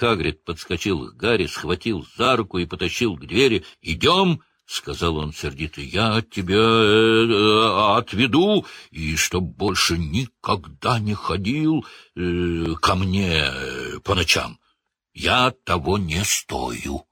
Хагрид подскочил к Гарри, схватил за руку и потащил к двери. «Идем!» — сказал он сердито. — Я от тебя э, э, отведу, и чтоб больше никогда не ходил э, ко мне по ночам. Я того не стою.